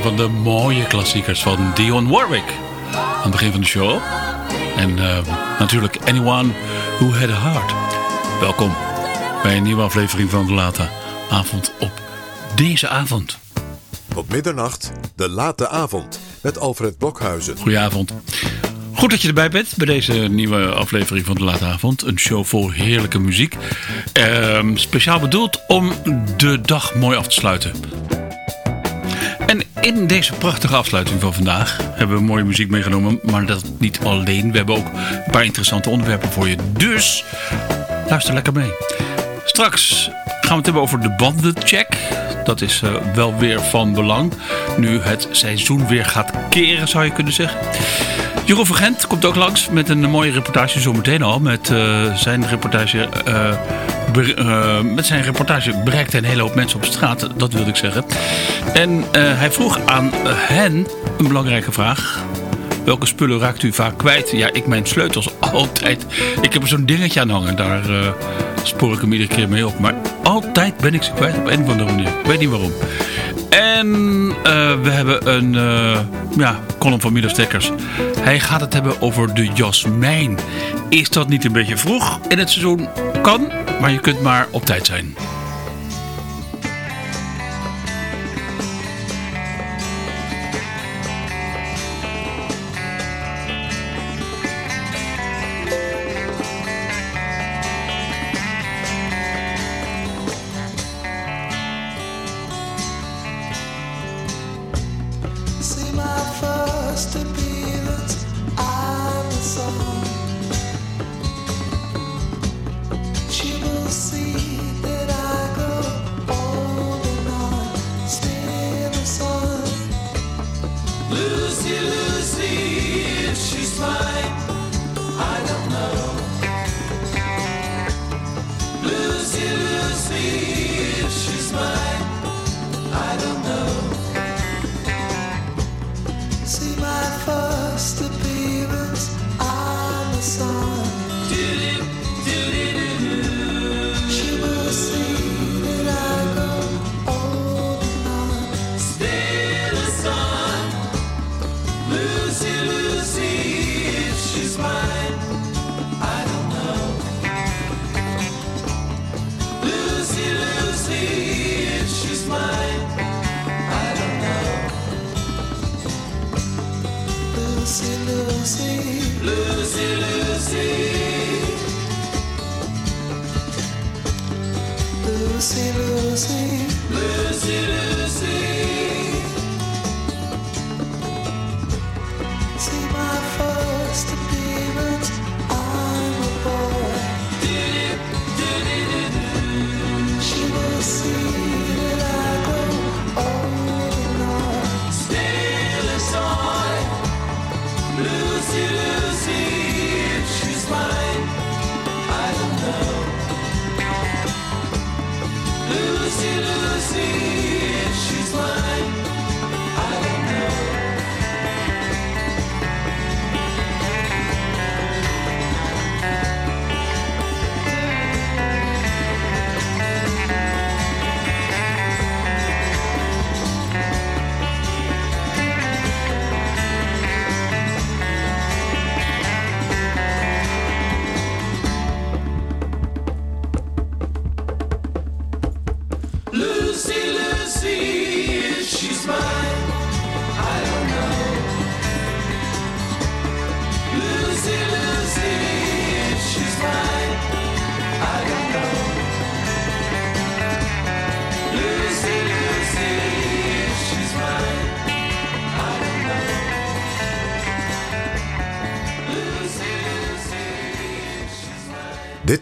Een van de mooie klassiekers van Dion Warwick. Aan het begin van de show. En eh, natuurlijk Anyone Who Had A Heart. Welkom bij een nieuwe aflevering van De Late Avond op deze avond. Tot middernacht, de late avond, met Alfred Blokhuizen. Goedenavond. Goed dat je erbij bent bij deze nieuwe aflevering van De Late Avond. Een show vol heerlijke muziek. Ehm, speciaal bedoeld om de dag mooi af te sluiten. In deze prachtige afsluiting van vandaag hebben we mooie muziek meegenomen. Maar dat niet alleen. We hebben ook een paar interessante onderwerpen voor je. Dus luister lekker mee. Straks gaan we het hebben over de bandencheck. Dat is eh, wel weer van belang. Nu het seizoen weer gaat keren, zou je kunnen zeggen. Jeroen van Gent komt ook langs met een mooie reportage zometeen al. Met, eh, zijn reportage, eh, met zijn reportage bereikt hij een hele hoop mensen op straat. Dat wilde ik zeggen. En hij vroeg aan hen een belangrijke vraag. Welke spullen raakt u vaak kwijt? Ja, ik mijn sleutels altijd. Ik heb er zo'n dingetje aan hangen. Daar spoor ik hem iedere keer mee op. Maar altijd ben ik ze kwijt op een of andere manier. Ik weet niet waarom. Eh, we hebben een eh, ja, column van Milo Stekkers. Hij gaat het hebben over de jasmijn. Is dat niet een beetje vroeg in het seizoen? Kan, maar je kunt maar op tijd zijn.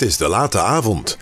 is de late avond.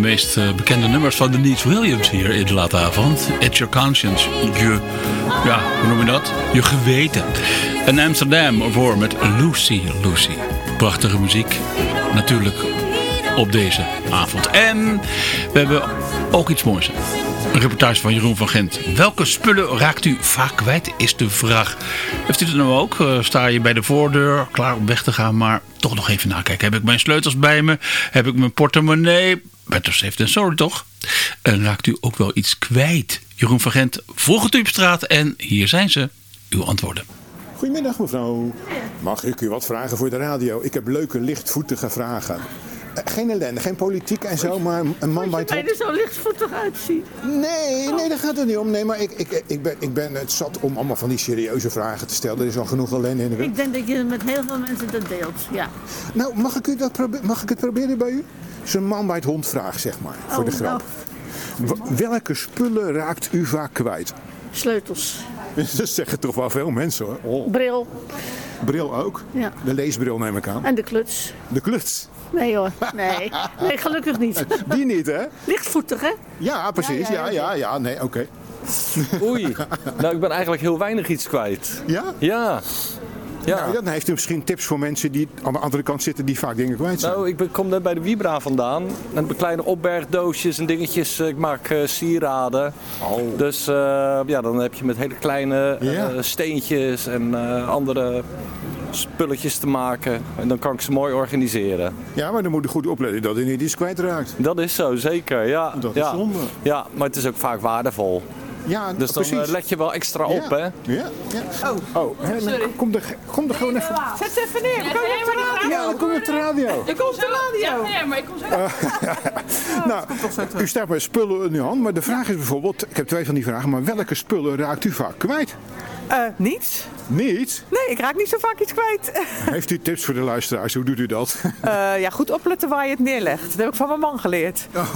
de meest eh, bekende nummers van Denise Williams hier in de late avond. It's your conscience. Je, ja, hoe noem je dat? Je geweten. En Amsterdam voor met Lucy Lucy. Prachtige muziek. Natuurlijk op deze avond. En we hebben ook iets moois. Een reportage van Jeroen van Gent. Welke spullen raakt u vaak kwijt, is de vraag. Heeft u dat nou ook? Eh, sta je bij de voordeur, klaar om weg te gaan, maar toch nog even nakijken. Heb ik mijn sleutels bij me? Heb ik mijn portemonnee? Better heeft een Sorry toch? En raakt u ook wel iets kwijt? Jeroen van Gent volgt het u op straat en hier zijn ze, uw antwoorden. Goedemiddag mevrouw. Mag ik u wat vragen voor de radio? Ik heb leuke lichtvoetige vragen. Eh, geen ellende, geen politiek en zo, maar een man bij het Moet je er zo lichtvoetig uitzien? Nee, nee, daar gaat er niet om. Nee, maar ik, ik, ik, ben, ik ben het zat om allemaal van die serieuze vragen te stellen. Er is al genoeg ellende in de. Ik denk dat je met heel veel mensen dat deelt, ja. Nou, mag ik, u dat mag ik het proberen bij u? Zo'n man bij het hond vraag, zeg maar, voor de Oh, grap. Wa- Welke spullen raakt u vaak kwijt? Sleutels. Dat zeggen toch wel veel mensen hoor. Oh, Bril. bril ook? Ja. De leesbril neem ik aan. En de kluts. De kluts. Nee hoor. Nee. Nee, gelukkig niet. Die niet, hè? Lichtvoetig, hè? Ja, precies. Ja, Ja, ja, ja, ja. Nee, oké. Oei. Nou, ik ben eigenlijk heel weinig iets kwijt. Ja? Ja. Ja. Nou, dan heeft u misschien tips voor mensen die aan de andere kant zitten die vaak dingen kwijt zijn. Nou, ik kom net bij de Vibra vandaan. En heb kleine opbergdoosjes en dingetjes. Ik maak eh, sieraden. Dus eh, ja, dan heb je met hele kleine eh, steentjes en andere spulletjes te maken. En dan kan ik ze mooi organiseren. Ja, maar dan moet u goed opletten dat u niet iets kwijtraakt. Dat is zo, zeker. Ja, Dat is ja. zonde. Ja, maar het is ook vaak waardevol. Ja, Dus dan precies. eh, let je wel extra op, ja. hè? Ja, ja. Oh, oh hè, kom, er, kom er gewoon even. Zet ze even neer. Komen op de radio. Ja, dan kom je op de radio. Ik kom op de radio. Nee, maar ik kom zo. Nou, u staat met spullen in uw hand, maar de vraag is bijvoorbeeld, ik heb twee van die vragen, maar welke spullen raakt u vaak kwijt? Eh, niets. Niet? Nee, ik raak niet zo vaak iets kwijt. Heeft u tips voor de luisteraars? Hoe doet u dat? Eh, ja, goed opletten waar je het neerlegt. Dat heb ik van mijn man geleerd. Oh,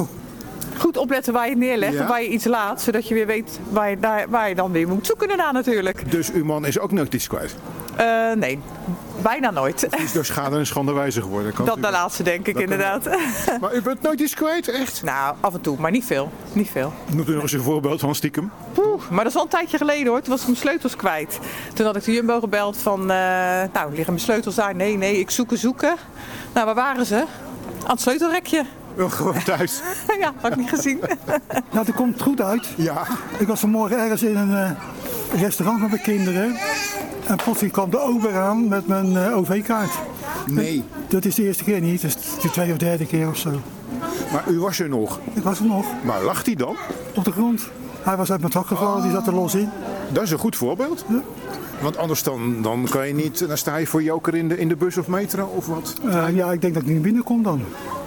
Goed opletten waar je het neerlegt en waar je iets laat. Zodat je weer weet waar je, daar, waar je dan weer moet zoeken daarna natuurlijk. dus uw man is ook nooit iets kwijt. Eh, nee, bijna nooit. Is door schade en schande wijzer geworden. Kan Dat de laatste denk ik Dat inderdaad. Maar u bent nooit iets kwijt, echt? nou, af en toe, maar niet veel. Niet veel. Noemt u nog eens een voorbeeld van stiekem? Poeh, maar dat is al een tijdje geleden hoor. Toen was ik mijn sleutels kwijt. Toen had ik de Jumbo gebeld van, eh, nou liggen mijn sleutels daar? Nee, nee, ik zoeken, zoeken. Nou, waar waren ze? Aan het sleutelrekje. Oh, gewoon thuis. ja, had ik niet gezien. Nou, dat komt goed uit. Ja. Ik was vanmorgen ergens in een eh, restaurant met mijn kinderen. En plotseling kwam de ober aan met mijn eh, OV-kaart. Nee. Dat is de eerste keer niet, dat is de tweede of derde keer of zo. Maar u was er nog. Ik was er nog, Maar lacht hij dan? op de grond. Hij was uit mijn tak gevallen, die zat er los in. Dat is een goed voorbeeld. Want anders dan, dan kan je niet, dan sta je voor joker in de, in de bus of metro of wat. Eh, ja, ik denk dat ik niet binnenkom dan.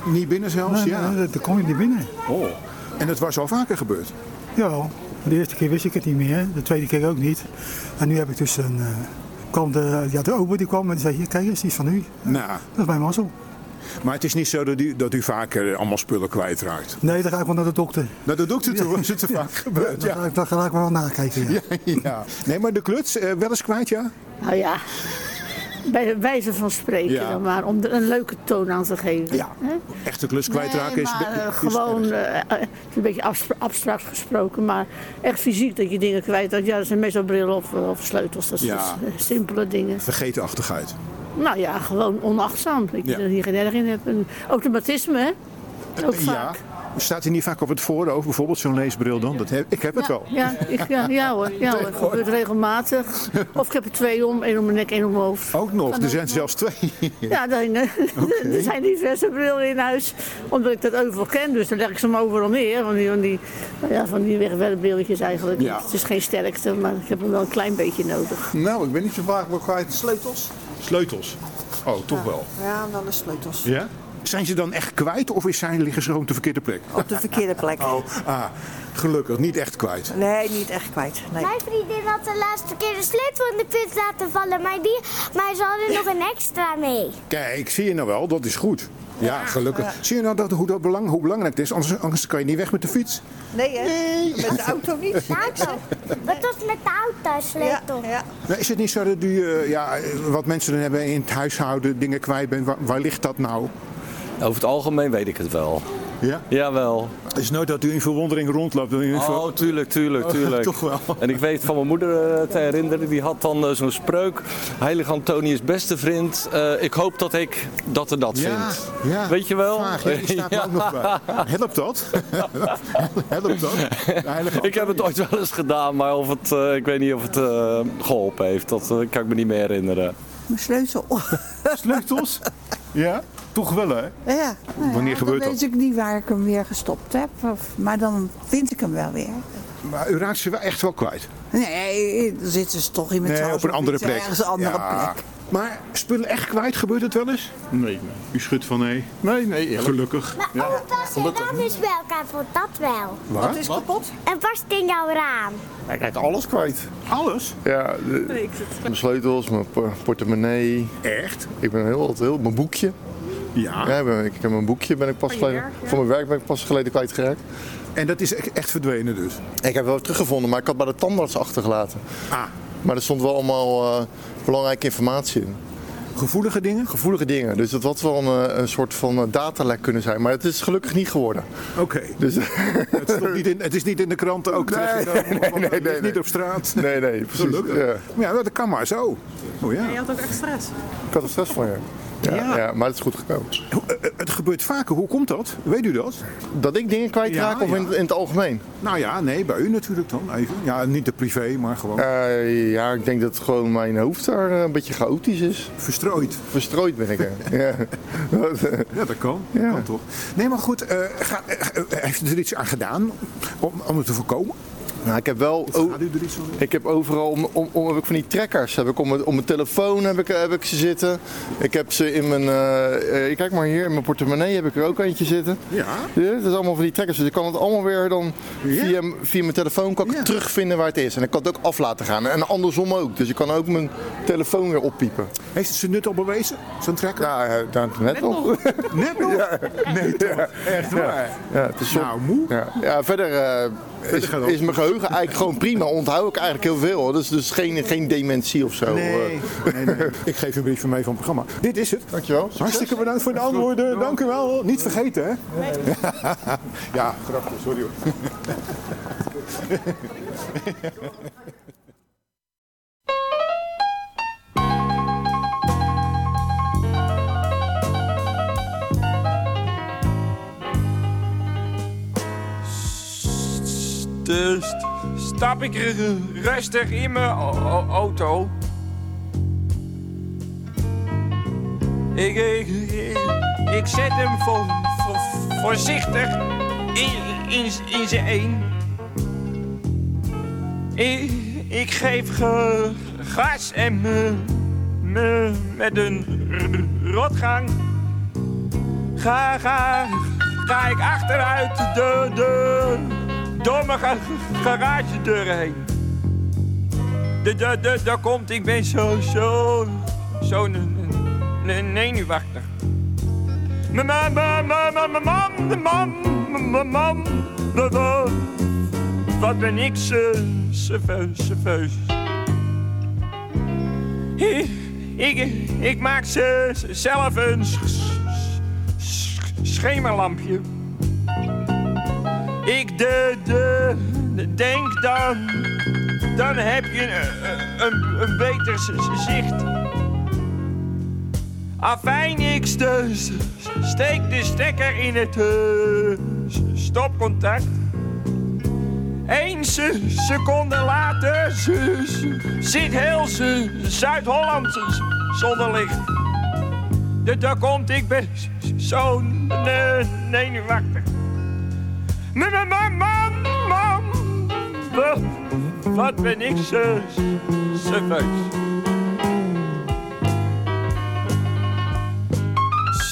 Niet binnen zelfs, Nee, ja. nee, dan kom je niet binnen. Oh. En het was al vaker gebeurd. Jawel, de eerste keer wist ik het niet meer, de tweede keer ook niet. En nu heb ik dus een... eh, kwam de, ja, de ober die kwam en die zei, hier, kijk eens, die is van u. Nou, Dat is mijn mazzel. Maar het is niet zo dat u, dat u vaker allemaal spullen kwijtraakt. Nee, dan ga ik wel naar de dokter. Dat doet u toch, is het te vaak gebeurd. Dan Ja. ga ik, dan ga ik wel nakijken, ja. ja. Nee, maar de kluts, eh, wel eens kwijt, ja? Nou ja. Bij wijze van spreken Ja. dan maar. Om er een leuke toon aan te geven. Ja. Echte kluts kwijtraken Nee, is... maar, is eh, erg. gewoon, eh, eh, het is een beetje abstra- abstract gesproken, maar echt fysiek dat je dingen kwijt had. Ja, dat zijn meestal brillen of, eh, of sleutels, dat Ja. soort eh, simpele dingen. Vergetenachtigheid. Nou ja, gewoon onachtzaam. Je Ja. er hier geen erg in hebt. Een automatisme, hè? Ook Ja. vaak. Staat hij niet vaak op het voorhoofd, bijvoorbeeld zo'n leesbril dan? Dat heb, ik heb het wel. Ja, ik, ja, ja hoor, ja hoor. Het gebeurt regelmatig. Of ik heb er twee om, één om mijn nek, één om mijn hoofd. Ook nog, er zijn zelfs twee. Ja, dan, er zijn diverse brillen in huis. Omdat ik dat overal ken, dus dan leg ik ze maar overal neer. Van die, van die, nou ja, van die wegwerpbrilletjes eigenlijk. Ja. Het is geen sterkte, maar ik heb hem wel een klein beetje nodig. Nou, ik ben niet zo vaak meer kwijt. Sleutels? Sleutels. Oh, toch wel. Ja, wel de sleutels. Ja? Zijn ze dan echt kwijt of is zijn, liggen ze gewoon op de verkeerde plek? Op de verkeerde plek. Oh, ah, gelukkig, niet echt kwijt. Nee, niet echt kwijt. Nee. Mijn vriendin had de laatste keer de sleutel in de put laten vallen, maar, die, maar ze hadden nog een extra mee. Kijk, zie je nou wel, dat is goed. Ja, gelukkig. Zie je nou dat, hoe, dat belang, hoe belangrijk het is? Anders, anders kan je niet weg met de fiets. Nee, hè? Met de auto niet. De auto. Wat was met de auto sleutel? Ja, ja. Nou, is het niet zo dat u, eh, ja, wat mensen dan hebben in het huishouden, dingen kwijt bent? Waar, waar ligt dat nou? Over het algemeen weet ik het wel. Ja? Jawel. Het is nooit dat u in verwondering rondloopt. in ver- Oh, tuurlijk, tuurlijk, Oh, tuurlijk. toch wel. En ik weet van mijn moeder eh, te herinneren, die had dan eh, zo'n spreuk. Heilige Antonius beste vriend, eh, ik hoop dat ik dat en dat Ja, vind. ja. Weet je wel? Die staat me ook nog bij. Helpt dat? Helpt dat? Ik heb het ooit wel eens gedaan, maar of het, eh, ik weet niet of het eh, geholpen heeft. Dat kan ik me niet meer herinneren. Mijn sleutel. Sleutels? Ja? Toch wel, hè? Ja. Wanneer gebeurt dan dat? weet ik niet waar ik hem weer gestopt heb. Of, maar dan vind ik hem wel weer. Maar u raakt ze wel echt wel kwijt. Nee, dan zitten ze toch in mijn Nee, op een andere plek. Ergens een andere Ja. plek. Maar spullen echt kwijt, gebeurt het wel eens? Nee, nee. U schudt van nee. Nee, nee, eerlijk. Gelukkig. Maar opa, zijn raam is bij elkaar voor dat wel. Wat? is kapot? En past in jouw raam. Hij krijgt alles kwijt. Alles? Ja, de- mijn sleutels, mijn por- portemonnee. Echt? Ik ben heel, heel mijn boekje. Ja. Ja, ik, heb mijn boekje ben ik pas Van je geleden, werk, ja. voor mijn werk ben ik pas geleden kwijtgeraakt. En dat is e- echt verdwenen dus? Ik heb wel teruggevonden, maar ik had bij de tandarts achtergelaten. Ah. Maar er stond wel allemaal eh, belangrijke informatie in. Gevoelige dingen? Gevoelige dingen. Dus dat had wel een, eh, een soort van eh, datalek kunnen zijn. Maar het is gelukkig niet geworden. Oké. Dus, Het, stond niet in, het is niet in de kranten ook terechtgekomen? nee, nee, het nee, ligt nee. niet op straat? nee, nee, precies. Gelukkig. Ja. Ja, dat kan maar zo. Oh ja. Je had ook echt stress. Ik had er stress van, ja. Ja, Ja. ja, maar het is goed gekomen. Eh, eh, Het gebeurt vaker. Hoe komt dat? Weet u dat? Dat ik dingen kwijtraak Ja, of in, ja. in het algemeen? Nou ja, nee, bij u natuurlijk dan even. Ja, niet de privé, maar gewoon Eh, ja, ik denk dat gewoon mijn hoofd daar een beetje chaotisch is. verstrooid. Verstrooid ben ik, hè. ja. Ja, dat kan. Dat kan toch. Nee, maar goed, ga, heeft u er iets aan gedaan om, om het te voorkomen? Nou, ik heb wel... O- ik heb overal om, om, om heb ik van die trekkers. Heb ik om, mijn- om mijn telefoon heb ik, heb ik ze zitten. Ik heb ze in mijn. eh, eh, kijk maar hier, in mijn portemonnee heb ik er ook eentje zitten. Ja. Ja, dat is allemaal van die trekkers. Dus ik kan het allemaal weer dan Ja. via, via mijn telefoon kan ik Ja. terugvinden waar het is. En ik kan het ook af laten gaan. En andersom ook. Dus ik kan ook mijn telefoon weer oppiepen. Heeft het zijn nut al bewezen, zo'n trekker? Ja, eh, daar- net nog. Net nog? Nee, toch? Echt waar? Ja, het is soort- Nou, moe. Ja, ja verder eh, is, mijn geheugen eigenlijk gewoon prima. Onthoud ik eigenlijk heel veel. hoor. Dus, dus geen, geen dementie of zo. Nee, nee, nee. Ik geef u een briefje mee van het programma. Dit is het. Dankjewel. Hartstikke bedankt voor de antwoorden. Dank u wel. Niet vergeten, hè? Ja, grapje. Sorry hoor. Dus stap ik rustig in mijn auto. Ik, ik, ik, zet hem vo, vo- voorzichtig in, in, in zijn een. Ik, ik geef ge, gas en me, me met een rotgang. Ga, ga, ga ik achteruit de, de, door mijn ga- garagedeur heen. Daar komt, ik ben zo, zo, zo n- n- n- zenuwachtig. Mijn man, mijn man, mijn man, mijn man, mijn man, wat ben ik ze, serveus. Ik, ik, maak ze zelf een sch- sch- sch- schemerlampje. Ik de, de, de- denk dan, dan heb je een, een, beter zicht. Afijn, ik st- steek de stekker in het eh, s- stopcontact. Eén se- seconde later zit heel Zuid-Holland zonder licht. Daar komt, ik ben zo ne- zenuwachtig. Man, man, man, man, man. Wat, wat ben ik zo serveus.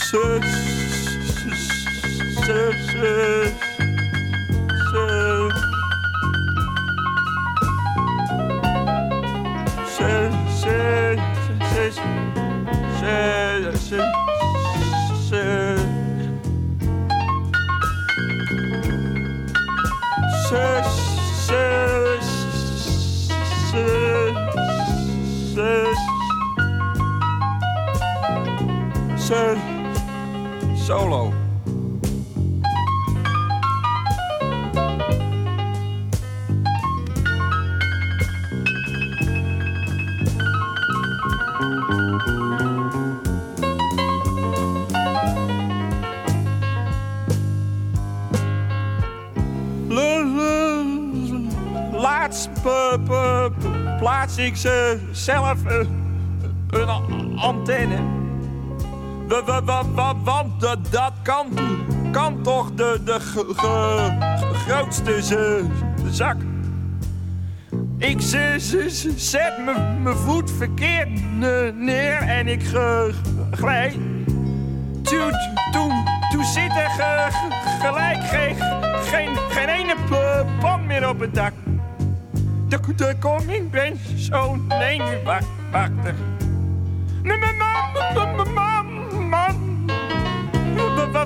Ze, ze, ze, ze, ze. Ze, ze, ze, ze, ze, ze. Solo. Laatst pe- pe- plaats ik ze zelf eh, een antenne. Wa- wa- wa- Want dat, kan, kan toch de, de grootste zak Ik ze- ze- ze- zet mijn voet verkeerd ne- neer en ik ge- glij. Toen, toen zit er ge- ge- gelijk geen, geen, geen ene pan meer op het dak. De, de koning ben zo zenuwachtig. Nee, maar man.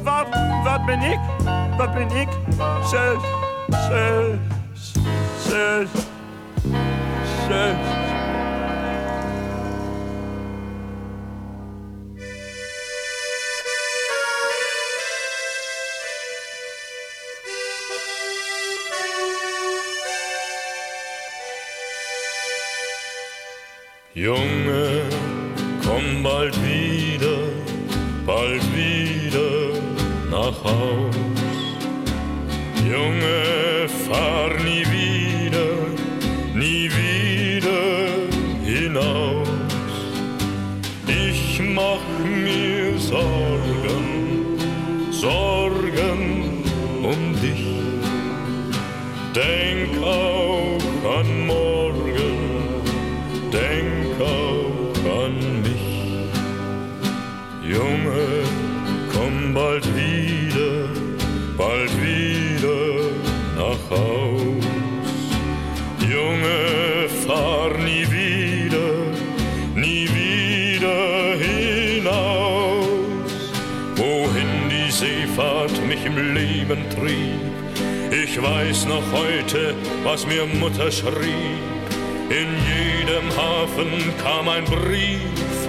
Wat, wat, wat, wat ben ik? Wat ben ik? Ze, ze, ze, ze. Junge, Leben trieb, ich weiß noch heute, was mir Mutter schrieb. In jedem Hafen kam ein Brief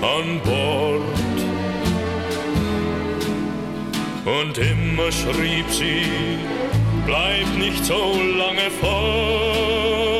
an Bord. Und immer schrieb sie, bleib nicht so lange fort.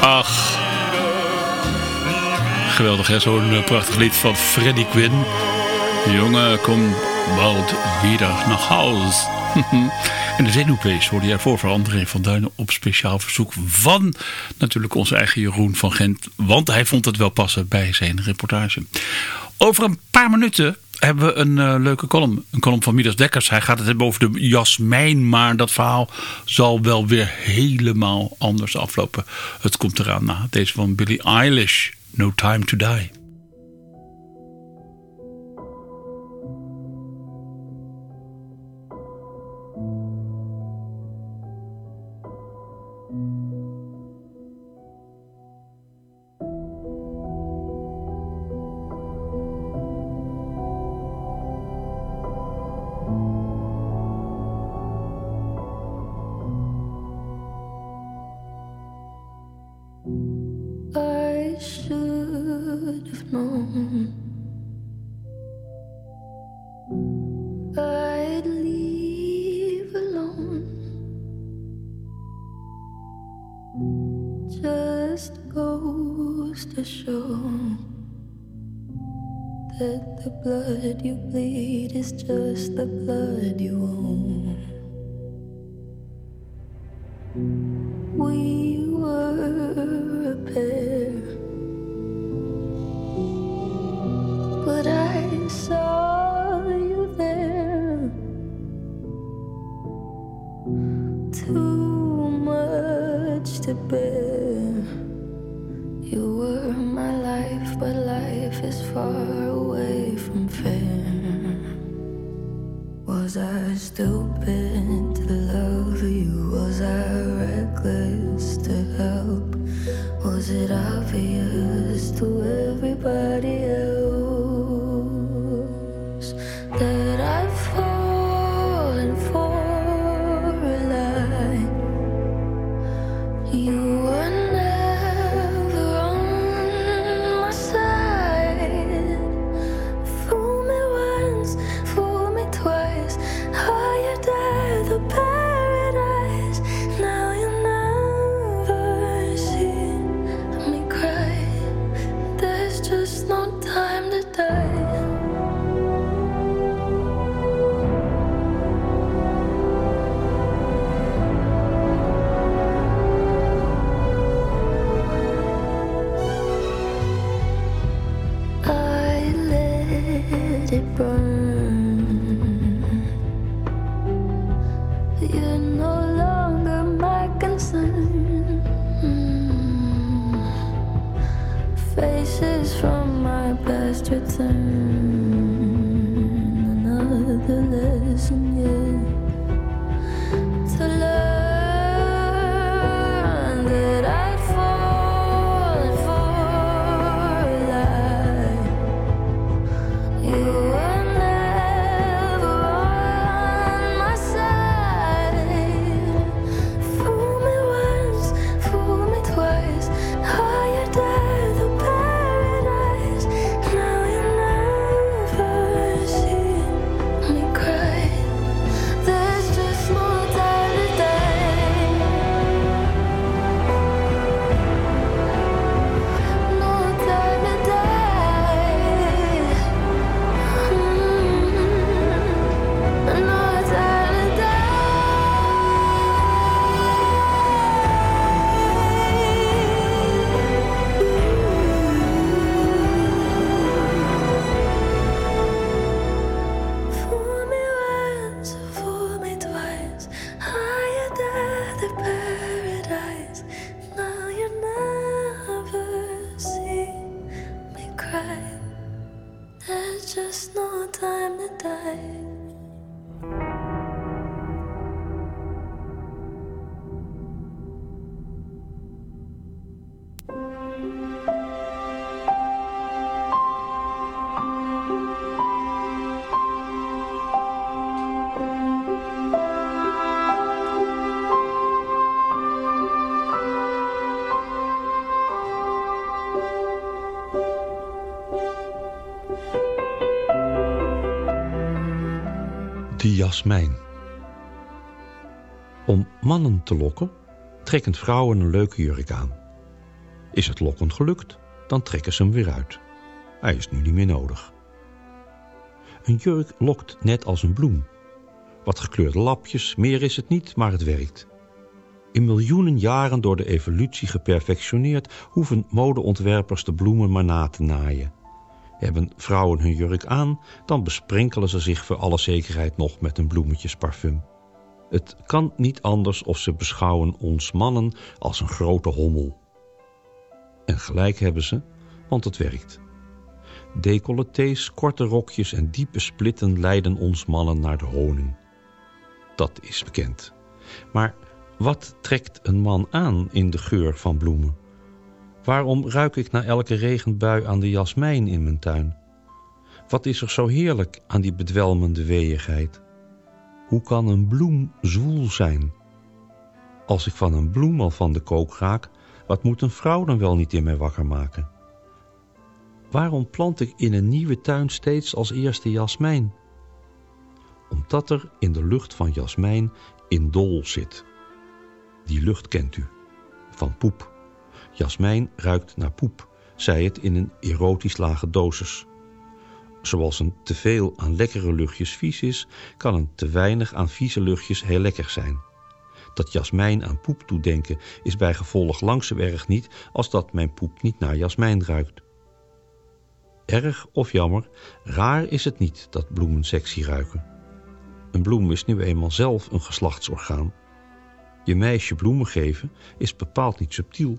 Ach. Geweldig hè, zo'n eh, prachtig lied van Freddie Quinn. Jongen, kom bald wieder naar huis. en de zenuwplays hoorde jij voor verandering van Duinen op speciaal verzoek van natuurlijk onze eigen Jeroen van Gent. Want hij vond het wel passen bij zijn reportage. Over een paar minuten hebben we een eh, leuke column. Een column van Midas Dekkers. Hij gaat het hebben over de jasmijn. Maar dat verhaal zal wel weer helemaal anders aflopen. Het komt eraan na. Deze van Billie Eilish. No Time to Die. Was it obvious to everybody Om mannen te lokken, trekken vrouwen een leuke jurk aan. Is het lokken gelukt, dan trekken ze hem weer uit. Hij is nu niet meer nodig. Een jurk lokt net als een bloem. Wat gekleurde lapjes, meer is het niet, maar het werkt. In miljoenen jaren door de evolutie geperfectioneerd... hoeven modeontwerpers de bloemen maar na te naaien. Hebben vrouwen hun jurk aan, dan besprenkelen ze zich voor alle zekerheid nog met een bloemetjesparfum. Het kan niet anders of ze beschouwen ons mannen als een grote hommel. En gelijk hebben ze, want het werkt. Decolletés, korte rokjes en diepe splitten leiden ons mannen naar de honing. Dat is bekend. Maar wat trekt een man aan in de geur van bloemen? Waarom ruik ik na elke regenbui aan de jasmijn in mijn tuin? Wat is er zo heerlijk aan die bedwelmende weeigheid? Hoe kan een bloem zwoel zijn? Als ik van een bloem al van de kook raak, wat moet een vrouw dan wel niet in mij wakker maken? Waarom plant ik in een nieuwe tuin steeds als eerste jasmijn? Omdat er in de lucht van jasmijn indol zit. Die lucht kent u, van poep. Jasmijn ruikt naar poep, zij het in een erotisch lage dosis. Zoals een teveel aan lekkere luchtjes vies is, kan een te weinig aan vieze luchtjes heel lekker zijn. Dat jasmijn aan poep toedenken is bij gevolg lang erg niet als dat mijn poep niet naar jasmijn ruikt. Erg of jammer, raar is het niet dat bloemen sexy ruiken. Een bloem is nu eenmaal zelf een geslachtsorgaan. Je meisje bloemen geven is bepaald niet subtiel.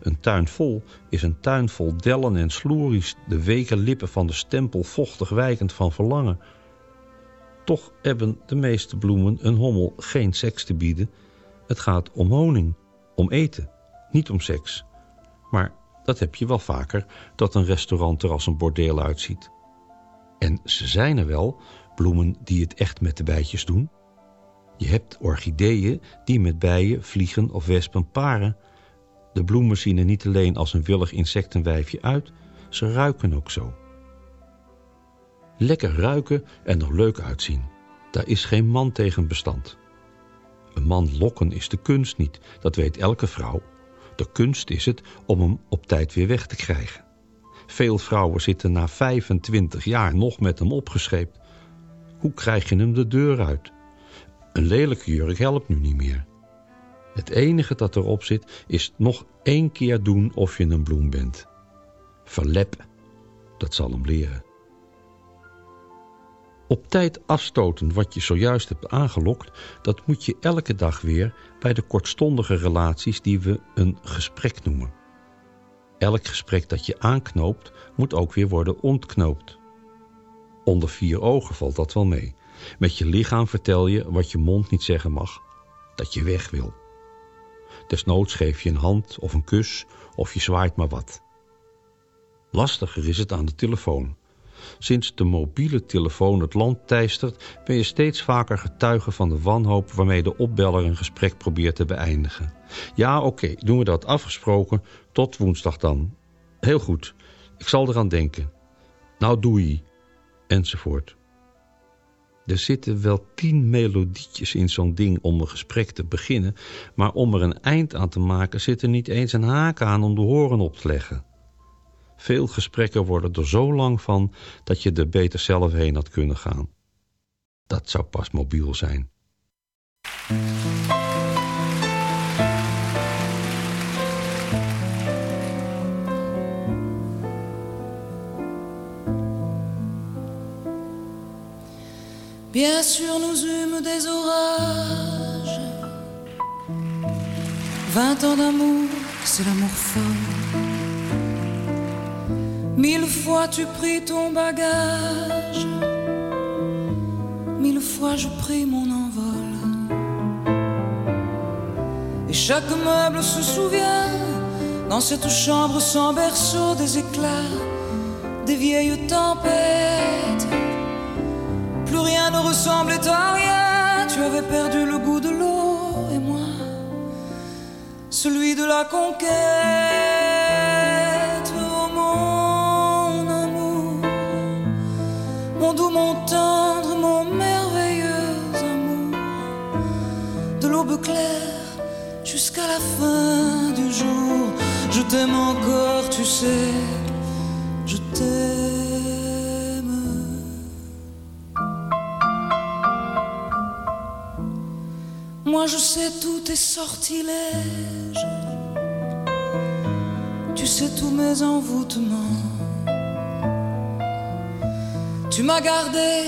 Een tuin vol is een tuin vol dellen en sloeries, de weke lippen van de stempel vochtig wijkend van verlangen. Toch hebben de meeste bloemen een hommel geen seks te bieden. Het gaat om honing, om eten, niet om seks. Maar dat heb je wel vaker, dat een restaurant er als een bordeel uitziet. En ze zijn er wel, bloemen die het echt met de bijtjes doen. Je hebt orchideeën die met bijen, vliegen of wespen paren. De bloemen zien er niet alleen als een willig insectenwijfje uit, ze ruiken ook zo. Lekker ruiken en er leuk uitzien. Daar is geen man tegen bestand. Een man lokken is de kunst niet, dat weet elke vrouw. De kunst is het om hem op tijd weer weg te krijgen. Veel vrouwen zitten na 25 jaar nog met hem opgescheept. Hoe krijg je hem de deur uit? Een lelijke jurk helpt nu niet meer. Het enige dat erop zit is nog één keer doen of je een bloem bent. Verlep, dat zal hem leren. Op tijd afstoten wat je zojuist hebt aangelokt, dat moet je elke dag weer bij de kortstondige relaties die we een gesprek noemen. Elk gesprek dat je aanknoopt, moet ook weer worden ontknoopt. Onder vier ogen valt dat wel mee. Met je lichaam vertel je wat je mond niet zeggen mag, dat je weg wil. Desnoods geef je een hand of een kus of je zwaait maar wat. Lastiger is het aan de telefoon. Sinds de mobiele telefoon het land teistert, ben je steeds vaker getuige van de wanhoop waarmee de opbeller een gesprek probeert te beëindigen. Ja, oké, doen we dat afgesproken, tot woensdag dan. Heel goed, ik zal eraan denken. Nou doei, enzovoort. Er zitten wel tien melodietjes in zo'n ding om een gesprek te beginnen, maar om er een eind aan te maken zit er niet eens een haak aan om de horen op te leggen. Veel gesprekken worden er zo lang van dat je er beter zelf heen had kunnen gaan. Dat zou pas mobiel zijn. Bien sûr, nous eûmes des orages. Vingt ans d'amour, c'est l'amour fort. Mille fois tu pris ton bagage. Mille fois je pris mon envol. Et chaque meuble se souvient dans cette chambre sans berceau des éclats, des vieilles tempêtes plus rien ne ressemblait à rien. Tu avais perdu le goût de l'eau et moi, celui de la conquête. Oh mon amour, mon doux, mon tendre, mon merveilleux amour, de l'aube claire jusqu'à la fin du jour. Je t'aime encore, tu sais, Moi je sais tous tes sortilèges, tu sais tous mes envoûtements. Tu m'as gardé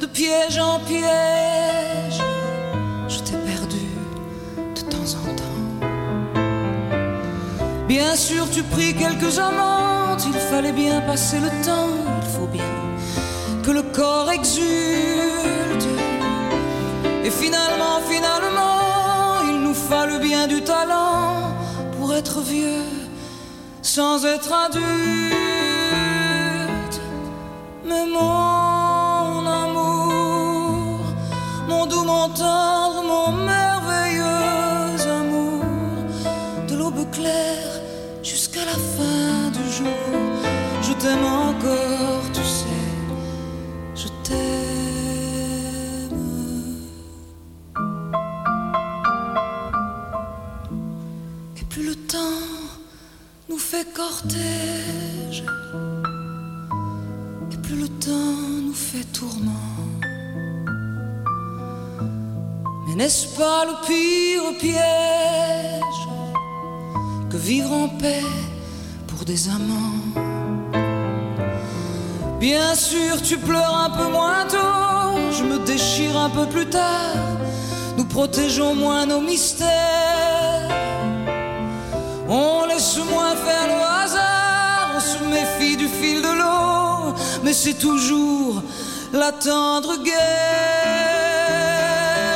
de piège en piège, je t'ai perdu de temps en temps. Bien sûr, tu pris quelques amantes, il fallait bien passer le temps, il faut bien que le corps exulte. Et finalement, finalement, fallut bien du talent pour être vieux sans être adulte. Mais mon amour, mon doux, mon tendre, mon merveilleux amour, de l'aube claire jusqu'à la fin du jour, je t'aime encore, tu sais, je t'aime. Et plus le temps nous fait tourment. Mais n'est-ce pas le pire piège que vivre en paix pour des amants? Bien sûr, tu pleures un peu moins tôt, je me déchire un peu plus tard, nous protégeons moins nos mystères. On laisse moins fil de l'eau, mais c'est toujours la tendre guerre.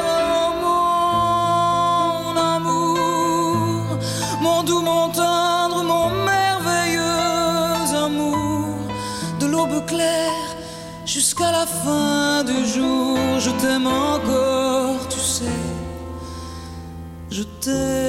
Oh, mon amour, mon doux, mon tendre, mon merveilleux amour, de l'aube claire jusqu'à la fin du jour, je t'aime encore, tu sais, je t'aime.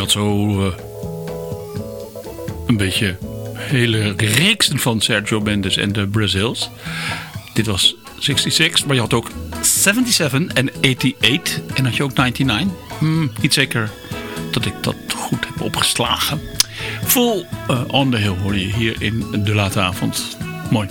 Had zo eh, een beetje hele reeksen van Sergio Mendes en de Brazils. Dit was 66, maar je had ook 77 en 88 en had je ook 99. Hmm, niet zeker dat ik dat goed heb opgeslagen. Full eh, on the hill hoor je hier in de late avond. Mooi.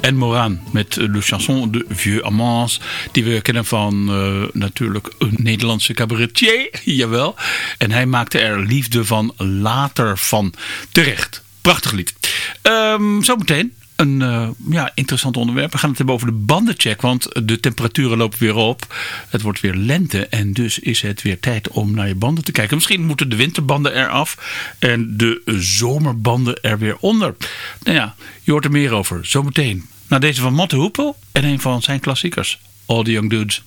En Moran met eh, Le Chanson de Vieux Amants. Die we kennen van eh, natuurlijk een Nederlandse cabaretier. Jawel. En hij maakte er liefde van later van. Terecht. Prachtig lied. Ehm, zometeen een eh, ja, interessant onderwerp. We gaan het hebben over de bandencheck. Want de temperaturen lopen weer op. Het wordt weer lente. En dus is het weer tijd om naar je banden te kijken. Misschien moeten de winterbanden eraf. En de zomerbanden er weer onder. Nou ja, je hoort er meer over. Zometeen. Na deze van Matte Hoepel. En een van zijn klassiekers. All the Young Dudes.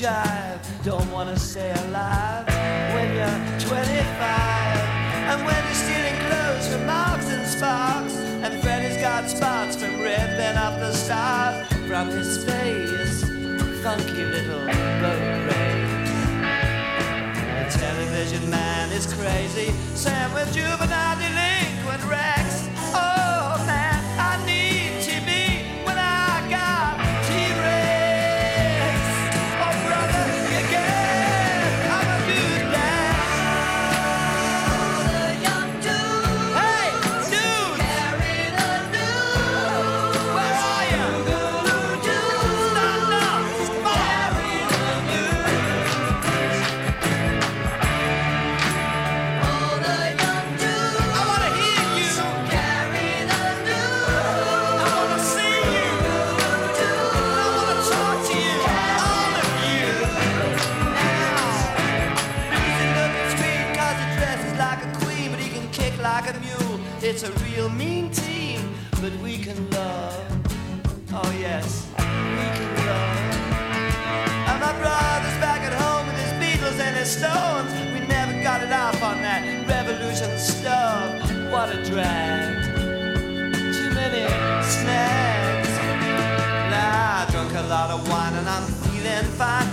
Jive, don't wanna stay alive when you're 25. And when you're stealing clothes from Marks and Sparks. And Freddy's got spots from ripping up the stars from his face. Funky little boat race. The television man is crazy. Sam with juvenile delinquent Rex. Lot of wine and I'm feeling fine.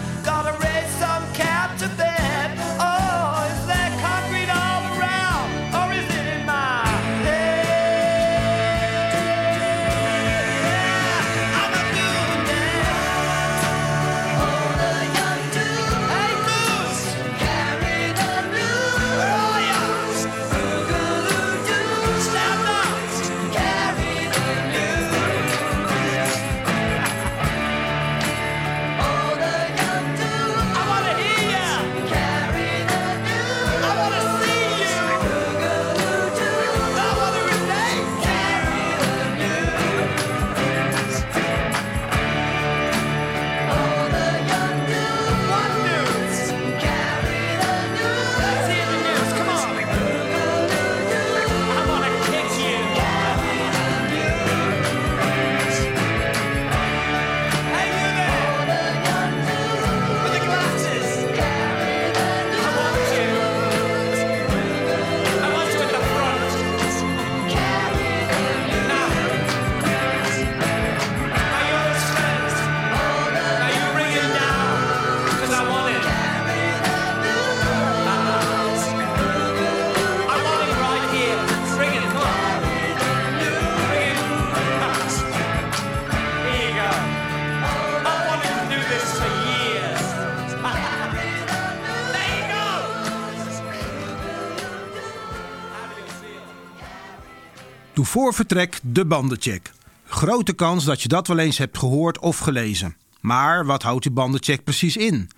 Voor vertrek de bandencheck. Grote kans dat je dat wel eens hebt gehoord of gelezen. Maar wat houdt die bandencheck precies in?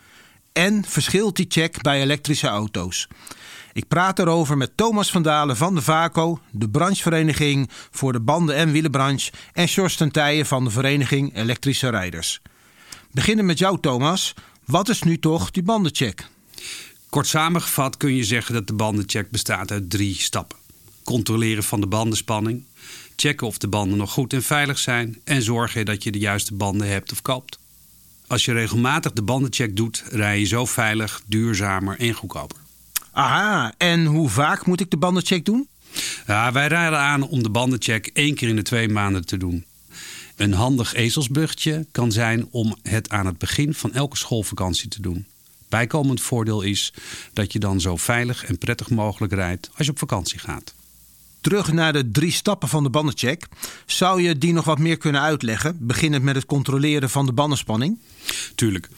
En verschilt die check bij elektrische auto's? Ik praat erover met Thomas van Dalen van de VACO, de branchevereniging voor de banden- en wielenbranche, en Sjors ten van de vereniging Elektrische Rijders. Beginnen met jou, Thomas. Wat is nu toch die bandencheck? Kort samengevat kun je zeggen dat de bandencheck bestaat uit drie stappen. Controleren van de bandenspanning, checken of de banden nog goed en veilig zijn en zorgen dat je de juiste banden hebt of koopt. Als je regelmatig de bandencheck doet, rij je zo veilig, duurzamer en goedkoper. Aha, en hoe vaak moet ik de bandencheck doen? Ja, wij raden aan om de bandencheck één keer in de twee maanden te doen. Een handig ezelsbruggetje kan zijn om het aan het begin van elke schoolvakantie te doen. Bijkomend voordeel is dat je dan zo veilig en prettig mogelijk rijdt als je op vakantie gaat. Terug naar de drie stappen van de bandencheck. Zou je die nog wat meer kunnen uitleggen? Beginnend met het controleren van de bandenspanning. Tuurlijk.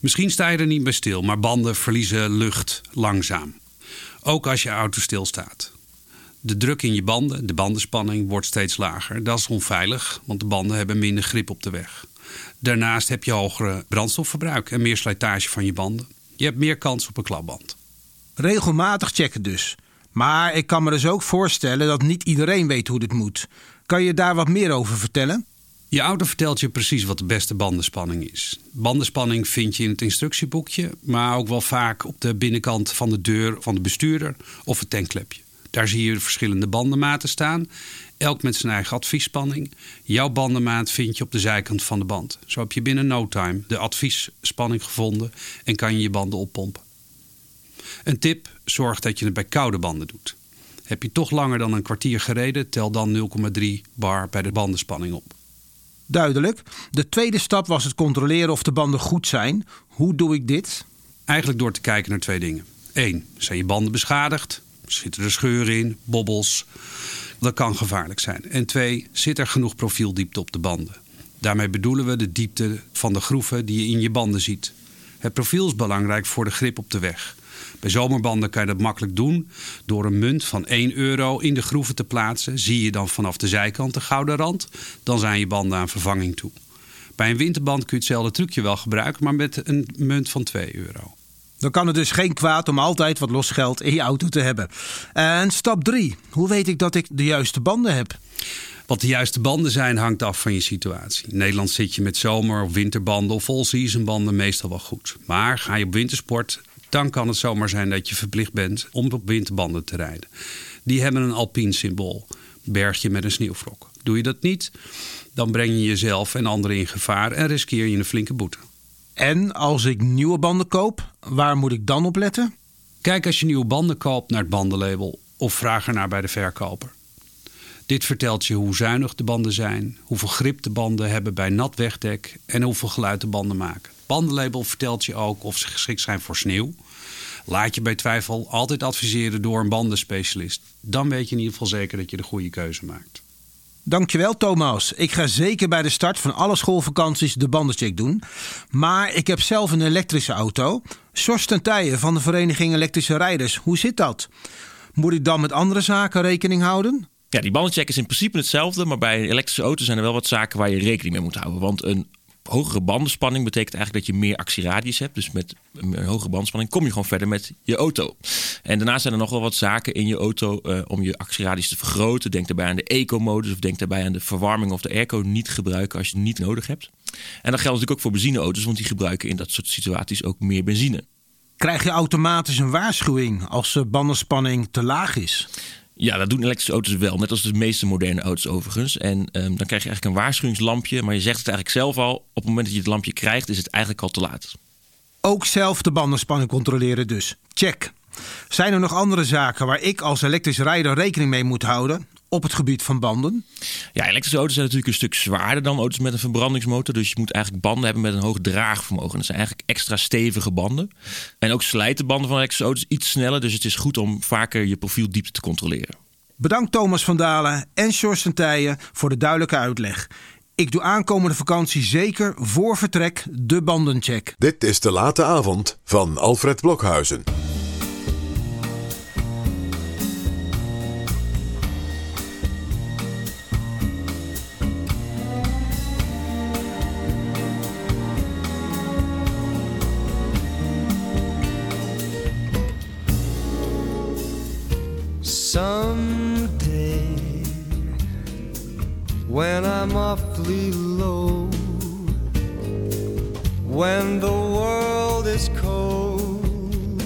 Misschien sta je er niet bij stil, maar banden verliezen lucht langzaam. Ook als je auto stilstaat. De druk in je banden, de bandenspanning, wordt steeds lager. Dat is onveilig, want de banden hebben minder grip op de weg. Daarnaast heb je hogere brandstofverbruik en meer slijtage van je banden. Je hebt meer kans op een klapband. Regelmatig checken dus. Maar ik kan me dus ook voorstellen dat niet iedereen weet hoe dit moet. Kan je daar wat meer over vertellen? Je auto vertelt je precies wat de beste bandenspanning is. Bandenspanning vind je in het instructieboekje, maar ook wel vaak op de binnenkant van de deur van de bestuurder of het tankklepje. Daar zie je de verschillende bandenmaten staan, elk met zijn eigen adviesspanning. Jouw bandenmaat vind je op de zijkant van de band. Zo heb je binnen no time de adviesspanning gevonden en kan je je banden oppompen. Een tip: zorg dat je het bij koude banden doet. Heb je toch langer dan een kwartier gereden, tel dan 0,3 bar bij de bandenspanning op. Duidelijk. De tweede stap was het controleren of de banden goed zijn. Hoe doe ik dit? Eigenlijk door te kijken naar twee dingen. 1. Zijn je banden beschadigd? Zitten er scheuren in, bobbels? Dat kan gevaarlijk zijn. En 2. Zit er genoeg profieldiepte op de banden? Daarmee bedoelen we de diepte van de groeven die je in je banden ziet. Het profiel is belangrijk voor de grip op de weg. Bij zomerbanden kan je dat makkelijk doen door een munt van 1 euro in de groeven te plaatsen. Zie je dan vanaf de zijkant de gouden rand, dan zijn je banden aan vervanging toe. Bij een winterband kun je hetzelfde trucje wel gebruiken, maar met een munt van 2 euro. Dan kan het dus geen kwaad om altijd wat los geld in je auto te hebben. En stap 3. Hoe weet ik dat ik de juiste banden heb? Wat de juiste banden zijn, hangt af van je situatie. In Nederland zit je met zomer- of winterbanden of all-season banden meestal wel goed. Maar ga je op wintersport, dan kan het zomaar zijn dat je verplicht bent om op winterbanden te rijden. Die hebben een alpien symbool, bergje met een sneeuwvlok. Doe je dat niet, dan breng je jezelf en anderen in gevaar en riskeer je een flinke boete. En als ik nieuwe banden koop, waar moet ik dan op letten? Kijk als je nieuwe banden koopt naar het bandenlabel of vraag ernaar bij de verkoper. Dit vertelt je hoe zuinig de banden zijn, hoeveel grip de banden hebben bij nat wegdek en hoeveel geluid de banden maken. Bandenlabel vertelt je ook of ze geschikt zijn voor sneeuw. Laat je bij twijfel altijd adviseren door een bandenspecialist. Dan weet je in ieder geval zeker dat je de goede keuze maakt. Dankjewel Thomas. Ik ga zeker bij de start van alle schoolvakanties de bandencheck doen. Maar ik heb zelf een elektrische auto. Sjors ten Tijen van de Vereniging Elektrische Rijders. Hoe zit dat? Moet ik dan met andere zaken rekening houden? Ja, die bandencheck is in principe hetzelfde, maar bij een elektrische auto zijn er wel wat zaken waar je rekening mee moet houden. Want een hogere bandenspanning betekent eigenlijk dat je meer actieradius hebt. Dus met een hogere bandspanning kom je gewoon verder met je auto. En daarnaast zijn er nog wel wat zaken in je auto eh, om je actieradius te vergroten. Denk daarbij aan de eco-modus of denk daarbij aan de verwarming of de airco niet gebruiken als je het niet nodig hebt. En dat geldt natuurlijk ook voor benzineauto's, want die gebruiken in dat soort situaties ook meer benzine. Krijg je automatisch een waarschuwing als de bandenspanning te laag is? Ja, dat doen elektrische auto's wel. Net als de meeste moderne auto's overigens. En ehm, dan krijg je eigenlijk een waarschuwingslampje. Maar je zegt het eigenlijk zelf al. Op het moment dat je het lampje krijgt, is het eigenlijk al te laat. Ook zelf de bandenspanning controleren dus. Check. Zijn er nog andere zaken waar ik als elektrisch rijder rekening mee moet houden op het gebied van banden? Ja, elektrische auto's zijn natuurlijk een stuk zwaarder dan auto's met een verbrandingsmotor. Dus je moet eigenlijk banden hebben met een hoog draagvermogen. Dat zijn eigenlijk extra stevige banden. En ook slijten banden van elektrische auto's iets sneller. Dus het is goed om vaker je profieldiepte te controleren. Bedankt Thomas van Dalen en Sjors ten Tijen voor de duidelijke uitleg. Ik doe aankomende vakantie zeker voor vertrek de bandencheck. Dit is de late avond van Alfred Blokhuizen. I'm awfully low, when the world is cold,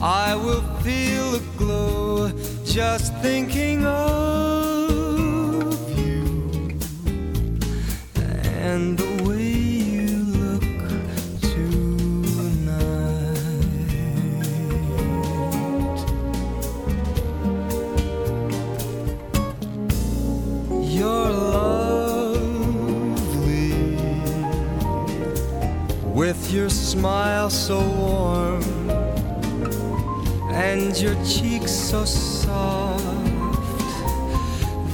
I will feel a glow just thinking of you. And the way with your smile so warm and your cheeks so soft.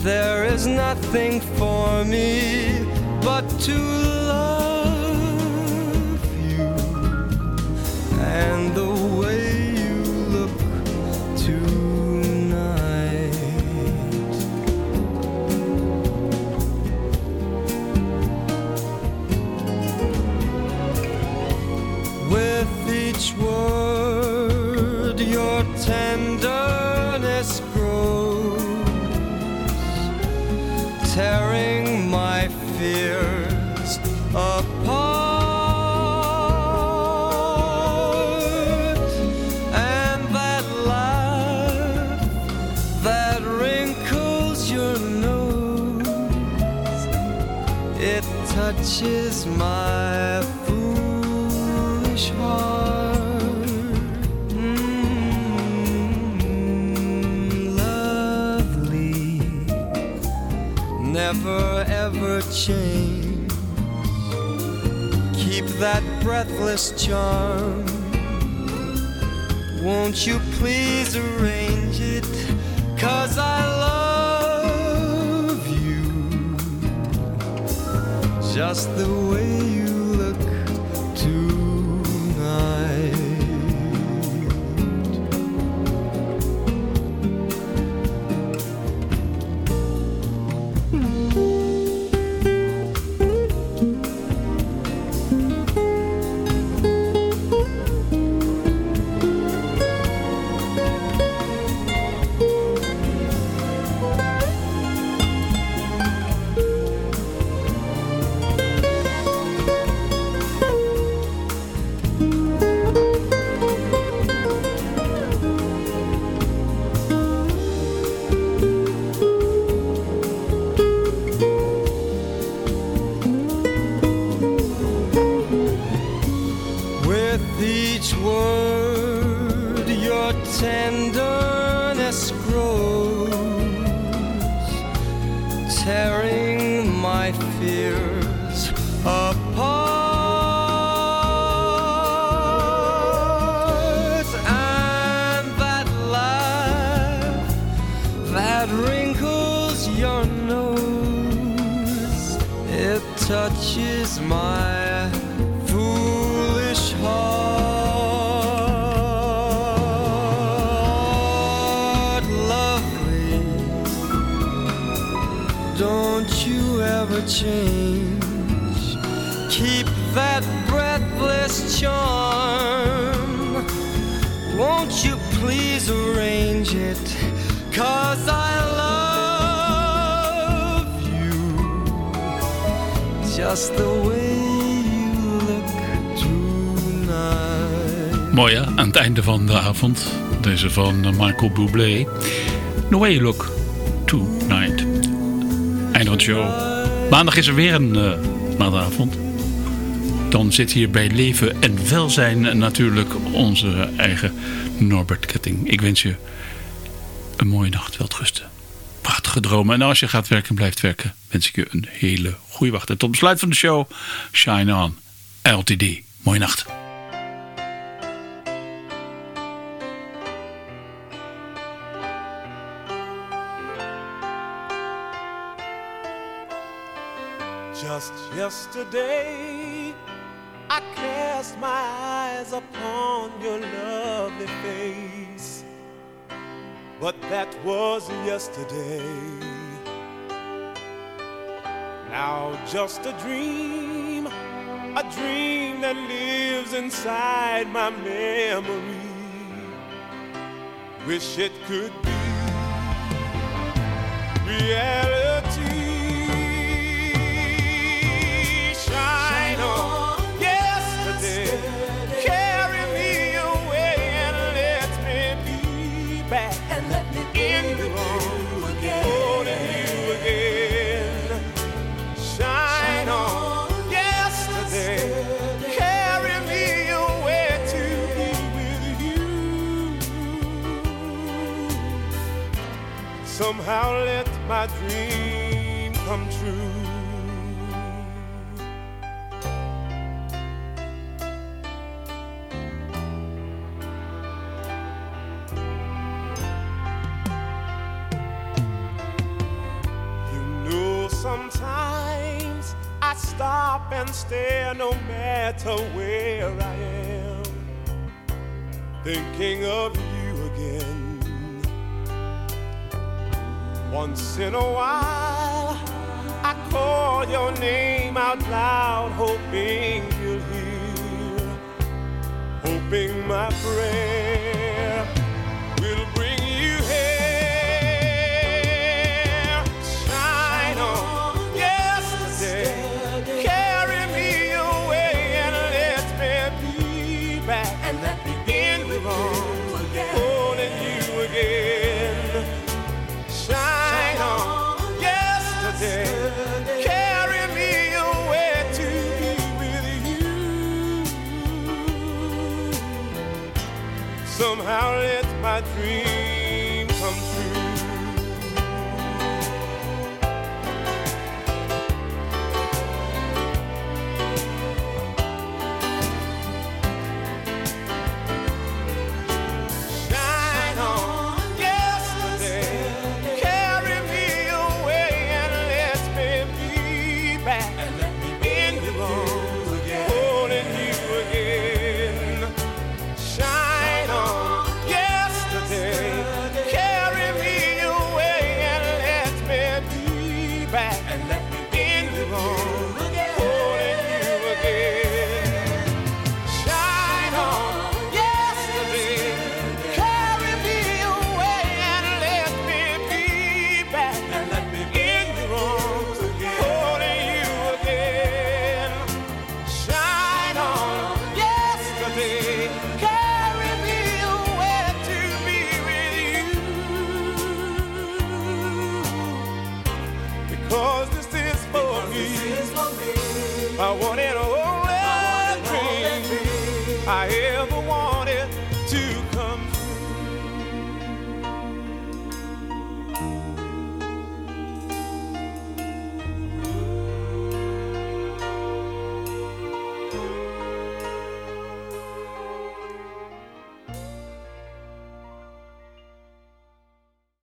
There is nothing for me but to love you and the way just the. Mooi aan het einde van de avond. Deze van eh, Michael Bublé. The Way You Look Tonight. Einde van show. Maandag is er weer een uh, maandagavond. Dan zit hier bij Leven en Welzijn natuurlijk onze eigen Norbert Ketting. Ik wens je een mooie nacht, welterusten. Prachtige dromen. En als je gaat werken en blijft werken, wens ik je een hele goede wacht. En tot besluit van de show, Shine On, LTD. Mooie nacht. Just yesterday, I cast my eyes upon your lovely face. But that was yesterday. Now, just a dream, a dream that lives inside my memory. Wish it could be reality. Somehow let my dream come true. You know, sometimes I stop and stare no matter where I am, thinking of Once in a while, I call your name out loud, hoping you'll hear, hoping my prayer Somehow let my dream